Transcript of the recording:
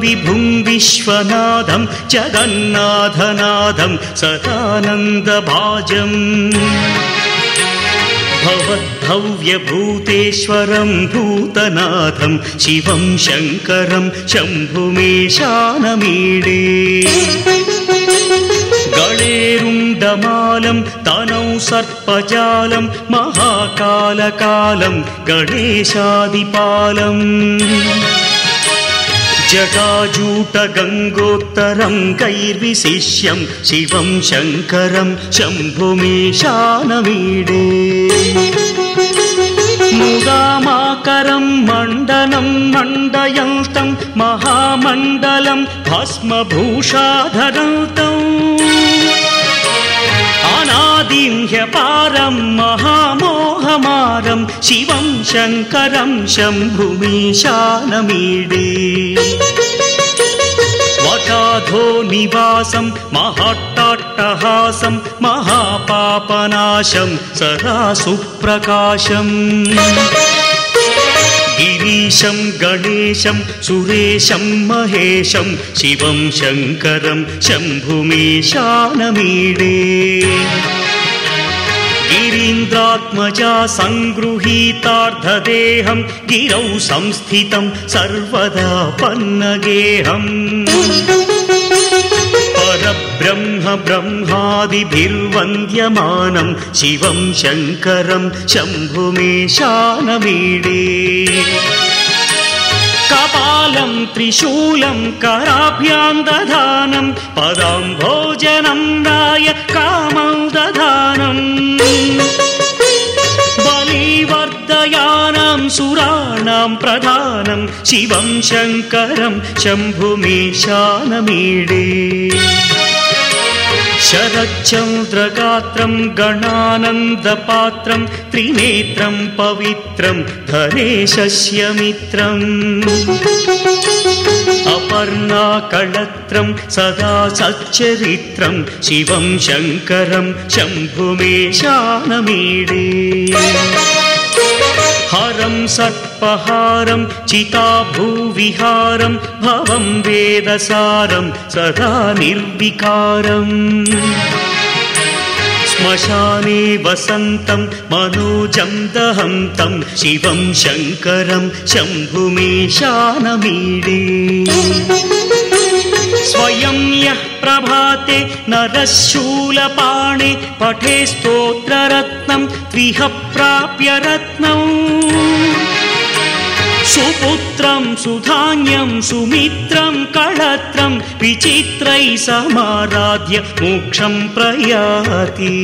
विभुं विश्वनाथं जगन्नाथनाथं सदानन्दभाजम्। भवद्भव्यभूतेश्वरं भूतनाथं शिवं शङ्करं शम्भुमेशानमीडे। गणेरुण्डमालं तनौ सर्पजालं महाकालकालं गणेशादिपालम् जटाजूटगङ्गोत्तरं कैर्विशिष्यं शिवं शङ्करं शम्भुमेशानमीडे मुदामाकरं मण्डनं मण्डयन्तं महामण्डलं भस्मभूषाधरन्तम् अनादिं ह्यपारं महामोहमारं शिवं शङ्करं शम्भुमीशानमीडे वटाधो निवासं महाट्टाट्टहासं महापापनाशं सदा सुप्रकाशम् गिरीशं गणेशं सुरेशं महेशं शिवं शङ्करं शम्भुमेशानमीडे गिरीन्द्रात्मजा सङ्गृहीतार्धदेहं गिरौ संस्थितं सर्वदा पन्नगेहम्। परब्रह्म ब्रह्मादिभिर्वन्द्यमानं शिवं शङ्करं शम्भुमेशानमीडे। कपालं त्रिशूलं कराभ्यां दधानं पदां भोजनं राय कामं दधानम् सुराणां प्रधानं शिवं शङ्करं शम्भुमेशानमीडे। शरच्चन्द्रगात्रं गणानन्दपात्रं त्रिनेत्रं पवित्रं धनेशस्य मित्रम् अपर्णाकळत्रं सदा सच्चरित्रं शिवं शङ्करं शम्भुमेशानमीडे हरं सर्पहारं चिताभूविहारं भवं वेदसारं सदा निर्विकारम् श्मशाने वसन्तं मनोजं दहन्तं शिवं शङ्करं शम्भुमेशानमीडे स्वयं यः प्रभाते नरः शूलपाणे पठे स्तोत्ररत्नं त्विह प्राप्य रत्नम् सुपुत्रं सुधान्यं सुमित्रं कळत्रं विचित्रैः समाराध्य मोक्षं प्रयाति